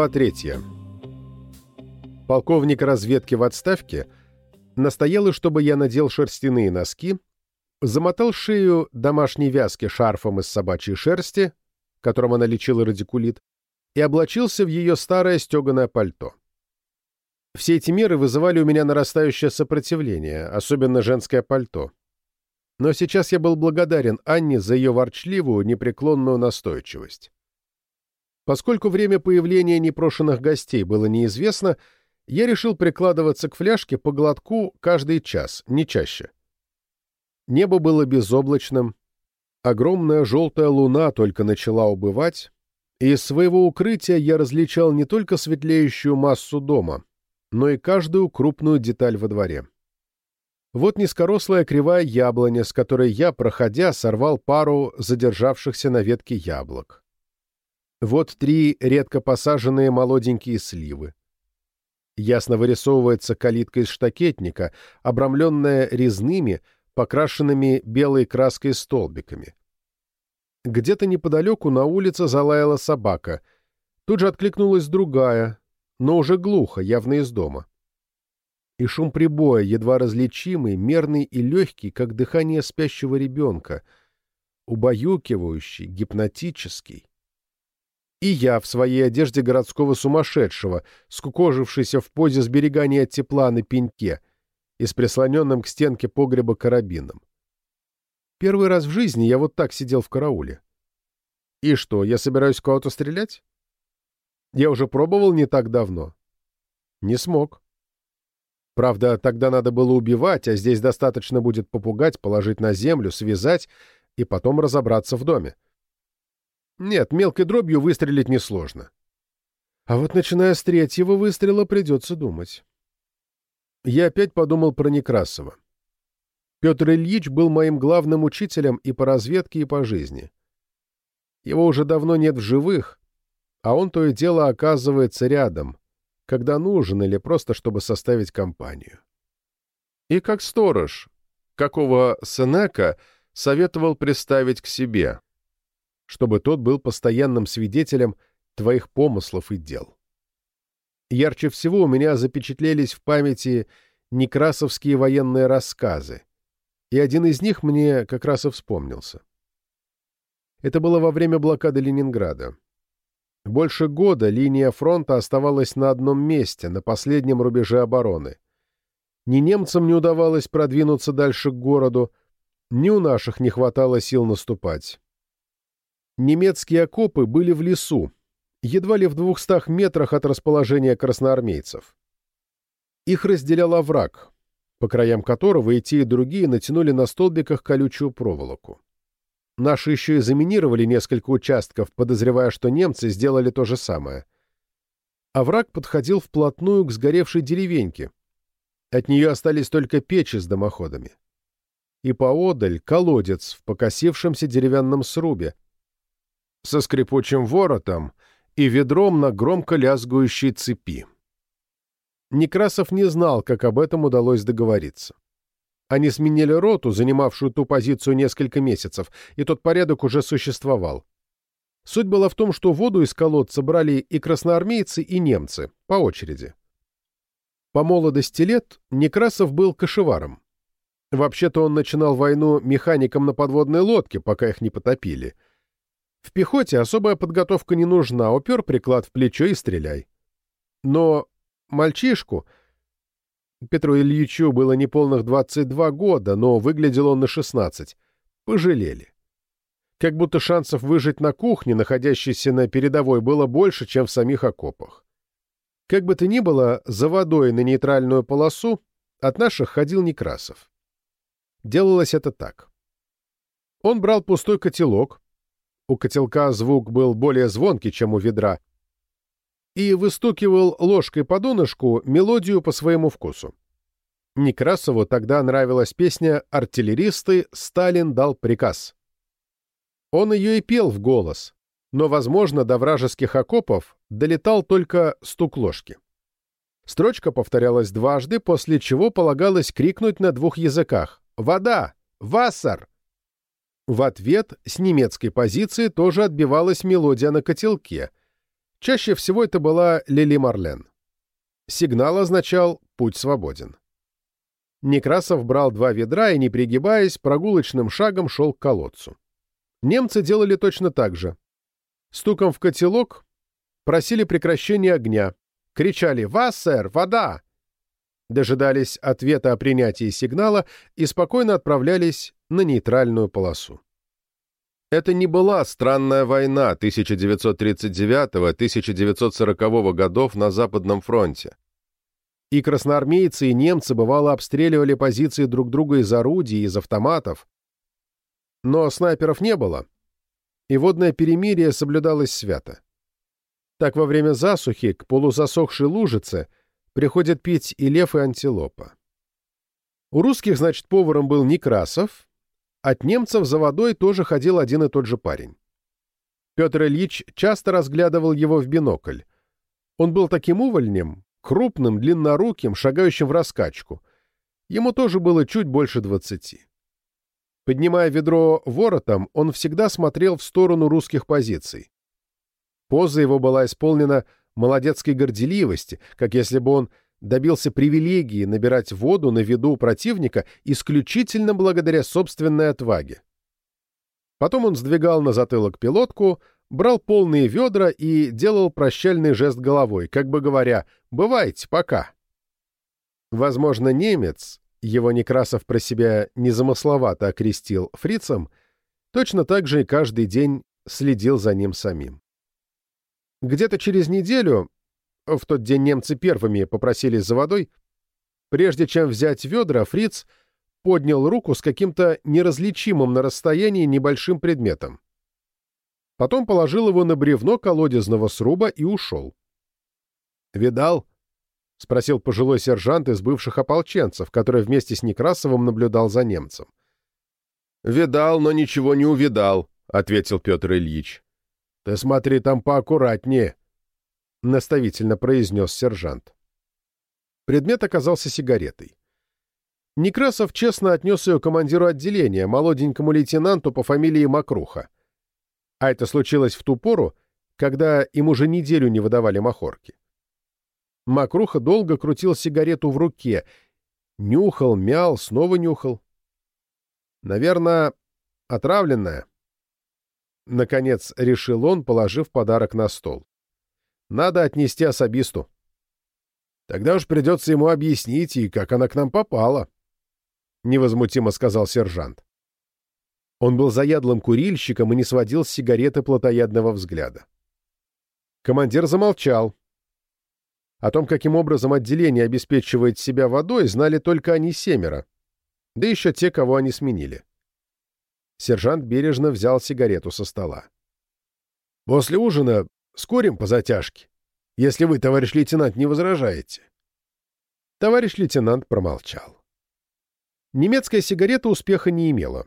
Глава третья. Полковник разведки в отставке настоял, чтобы я надел шерстяные носки, замотал шею домашней вязки шарфом из собачьей шерсти, которым она лечила радикулит, и облачился в ее старое стеганое пальто. Все эти меры вызывали у меня нарастающее сопротивление, особенно женское пальто. Но сейчас я был благодарен Анне за ее ворчливую, непреклонную настойчивость. Поскольку время появления непрошенных гостей было неизвестно, я решил прикладываться к фляжке по глотку каждый час, не чаще. Небо было безоблачным, огромная желтая луна только начала убывать, и из своего укрытия я различал не только светлеющую массу дома, но и каждую крупную деталь во дворе. Вот низкорослая кривая яблоня, с которой я, проходя, сорвал пару задержавшихся на ветке яблок. Вот три редко посаженные молоденькие сливы. Ясно вырисовывается калитка из штакетника, обрамленная резными, покрашенными белой краской столбиками. Где-то неподалеку на улице залаяла собака. Тут же откликнулась другая, но уже глухо, явно из дома. И шум прибоя, едва различимый, мерный и легкий, как дыхание спящего ребенка, убаюкивающий, гипнотический. И я в своей одежде городского сумасшедшего, скукожившийся в позе сберегания тепла на пеньке и с прислоненным к стенке погреба карабином. Первый раз в жизни я вот так сидел в карауле. И что, я собираюсь кого-то стрелять? Я уже пробовал не так давно. Не смог. Правда, тогда надо было убивать, а здесь достаточно будет попугать, положить на землю, связать и потом разобраться в доме. Нет, мелкой дробью выстрелить несложно. А вот начиная с третьего выстрела придется думать. Я опять подумал про Некрасова. Петр Ильич был моим главным учителем и по разведке, и по жизни. Его уже давно нет в живых, а он то и дело оказывается рядом, когда нужен или просто чтобы составить компанию. И как сторож, какого Сенека советовал представить к себе, чтобы тот был постоянным свидетелем твоих помыслов и дел. Ярче всего у меня запечатлелись в памяти некрасовские военные рассказы, и один из них мне как раз и вспомнился. Это было во время блокады Ленинграда. Больше года линия фронта оставалась на одном месте, на последнем рубеже обороны. Ни немцам не удавалось продвинуться дальше к городу, ни у наших не хватало сил наступать. Немецкие окопы были в лесу, едва ли в двухстах метрах от расположения красноармейцев. Их разделял овраг, по краям которого и те, и другие натянули на столбиках колючую проволоку. Наши еще и заминировали несколько участков, подозревая, что немцы сделали то же самое. Овраг подходил вплотную к сгоревшей деревеньке. От нее остались только печи с дымоходами. И поодаль колодец в покосившемся деревянном срубе, со скрипучим воротом и ведром на громко лязгующей цепи. Некрасов не знал, как об этом удалось договориться. Они сменили роту, занимавшую ту позицию несколько месяцев, и тот порядок уже существовал. Суть была в том, что воду из колодца брали и красноармейцы, и немцы, по очереди. По молодости лет Некрасов был кошеваром. Вообще-то он начинал войну механиком на подводной лодке, пока их не потопили. В пехоте особая подготовка не нужна, упер приклад в плечо и стреляй. Но Мальчишку, Петру Ильичу было неполных 22 года, но выглядел он на 16, пожалели. Как будто шансов выжить на кухне, находящейся на передовой, было больше, чем в самих окопах. Как бы то ни было, за водой на нейтральную полосу от наших ходил Некрасов. Делалось это так. Он брал пустой котелок, у котелка звук был более звонкий, чем у ведра, и выстукивал ложкой по донышку мелодию по своему вкусу. Некрасову тогда нравилась песня «Артиллеристы. Сталин дал приказ». Он ее и пел в голос, но, возможно, до вражеских окопов долетал только стук ложки. Строчка повторялась дважды, после чего полагалось крикнуть на двух языках «Вода! Вассер!». В ответ с немецкой позиции тоже отбивалась мелодия на котелке — Чаще всего это была Лили Марлен. Сигнал означал «путь свободен». Некрасов брал два ведра и, не пригибаясь, прогулочным шагом шел к колодцу. Немцы делали точно так же. Стуком в котелок просили прекращения огня, кричали «Вассер! Вода!», дожидались ответа о принятии сигнала и спокойно отправлялись на нейтральную полосу. Это не была странная война 1939-1940 годов на Западном фронте. И красноармейцы, и немцы бывало обстреливали позиции друг друга из орудий, из автоматов. Но снайперов не было, и водное перемирие соблюдалось свято. Так во время засухи к полузасохшей лужице приходят пить и лев, и антилопа. У русских, значит, поваром был Некрасов, от немцев за водой тоже ходил один и тот же парень. Петр Ильич часто разглядывал его в бинокль. Он был таким увольнем, крупным, длинноруким, шагающим в раскачку. Ему тоже было чуть больше двадцати. Поднимая ведро воротом, он всегда смотрел в сторону русских позиций. Поза его была исполнена молодецкой горделивости, как если бы он добился привилегии набирать воду на виду у противника исключительно благодаря собственной отваге. Потом он сдвигал на затылок пилотку, брал полные ведра и делал прощальный жест головой, как бы говоря «бывайте, пока». Возможно, немец, его Некрасов про себя незамысловато окрестил фрицем, точно так же и каждый день следил за ним самим. Где-то через неделю в тот день немцы первыми попросились за водой. Прежде чем взять ведра, фриц поднял руку с каким-то неразличимым на расстоянии небольшим предметом. Потом положил его на бревно колодезного сруба и ушел. «Видал?» — спросил пожилой сержант из бывших ополченцев, который вместе с Некрасовым наблюдал за немцем. «Видал, но ничего не увидал», — ответил Петр Ильич. «Ты смотри там поаккуратнее», — наставительно произнес сержант. Предмет оказался сигаретой. Некрасов честно отнес ее командиру отделения, молоденькому лейтенанту по фамилии Макруха. А это случилось в ту пору, когда им уже неделю не выдавали махорки. Макруха долго крутил сигарету в руке, нюхал, мял, снова нюхал. Наверное, отравленная. Наконец решил он, положив подарок на стол. Надо отнести особисту. Тогда уж придется ему объяснить, и как она к нам попала. Невозмутимо сказал сержант. Он был заядлым курильщиком и не сводил с сигареты плотоядного взгляда. Командир замолчал. О том, каким образом отделение обеспечивает себя водой, знали только они семеро, да еще те, кого они сменили. Сержант бережно взял сигарету со стола. «После ужина Скорим по затяжке, если вы, товарищ лейтенант, не возражаете. Товарищ лейтенант промолчал. Немецкая сигарета успеха не имела.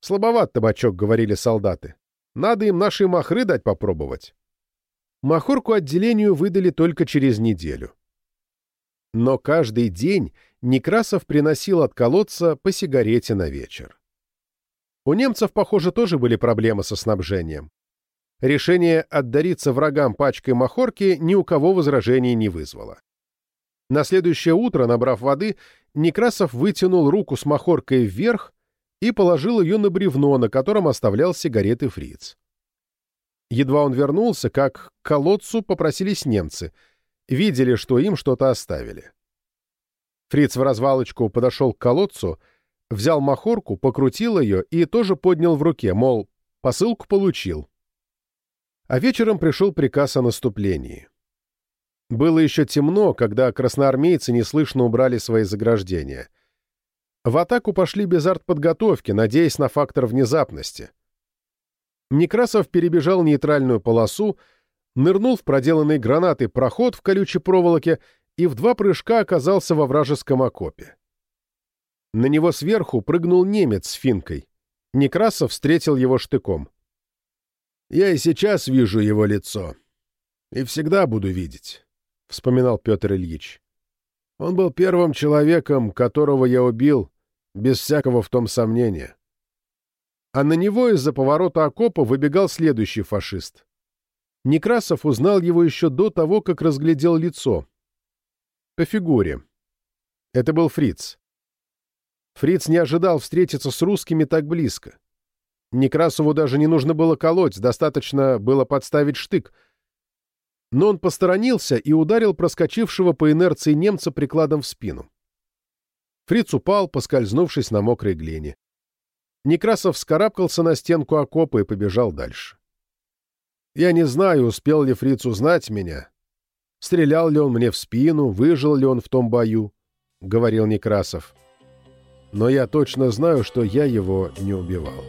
Слабоват табачок, говорили солдаты. Надо им наши махры дать попробовать. Махорку отделению выдали только через неделю. Но каждый день Некрасов приносил от колодца по сигарете на вечер. У немцев, похоже, тоже были проблемы со снабжением. Решение отдариться врагам пачкой махорки ни у кого возражений не вызвало. На следующее утро, набрав воды, Некрасов вытянул руку с махоркой вверх и положил ее на бревно, на котором оставлял сигареты фриц. Едва он вернулся, как к колодцу попросились немцы. Видели, что им что-то оставили. Фриц в развалочку подошел к колодцу, взял махорку, покрутил ее и тоже поднял в руке, мол, посылку получил. А вечером пришел приказ о наступлении. Было еще темно, когда красноармейцы неслышно убрали свои заграждения. В атаку пошли без артподготовки, надеясь на фактор внезапности. Некрасов перебежал нейтральную полосу, нырнул в проделанный гранатой проход в колючей проволоке и в два прыжка оказался во вражеском окопе. На него сверху прыгнул немец с финкой. Некрасов встретил его штыком. Я и сейчас вижу его лицо. И всегда буду видеть, — вспоминал Петр Ильич. Он был первым человеком, которого я убил, без всякого в том сомнения. А на него из-за поворота окопа выбегал следующий фашист. Некрасов узнал его еще до того, как разглядел лицо. По фигуре. Это был Фриц. Фриц не ожидал встретиться с русскими так близко. Некрасову даже не нужно было колоть, достаточно было подставить штык. Но он посторонился и ударил проскочившего по инерции немца прикладом в спину. Фриц упал, поскользнувшись на мокрой глине. Некрасов вскарабкался на стенку окопа и побежал дальше. Я не знаю, успел ли Фриц узнать меня. Стрелял ли он мне в спину, выжил ли он в том бою, — говорил Некрасов. Но я точно знаю, что я его не убивал.